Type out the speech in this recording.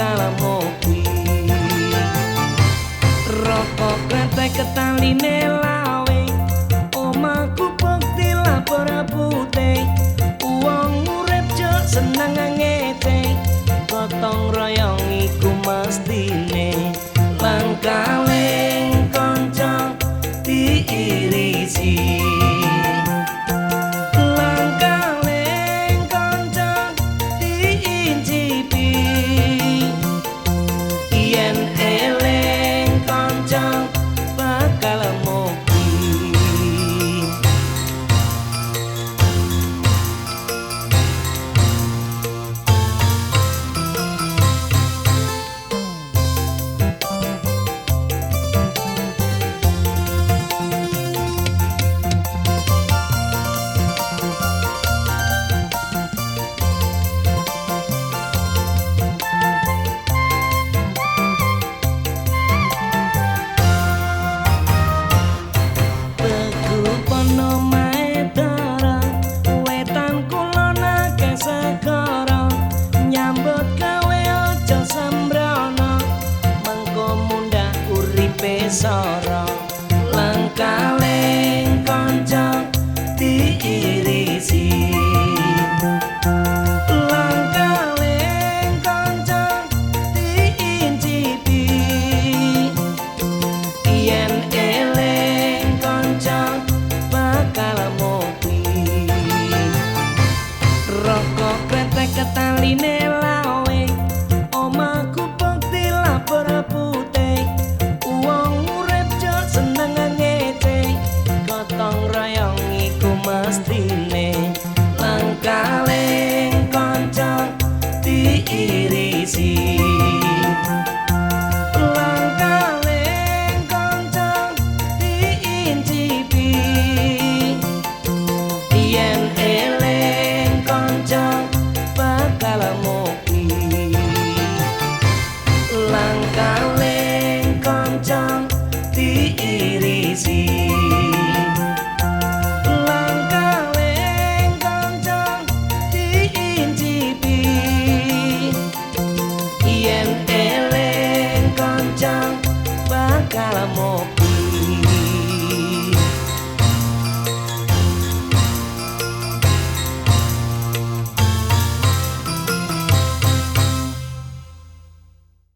bakal mobi rokok kretek ketaline lawe omaku bukti lapor putih. Uang urip jok seneng ngete gotong royong iku mestine. Langkaleng uripe sara. Langkaleng kanca diirisi Langkaleng kanca diincipi. Yen eleng kanca bakal mobi rokok kretek ketaline mestine. Langkaleng kanca diirisi. Langkaleng kanca diincipi. Yen eleng kanca bakal mobi calamoca.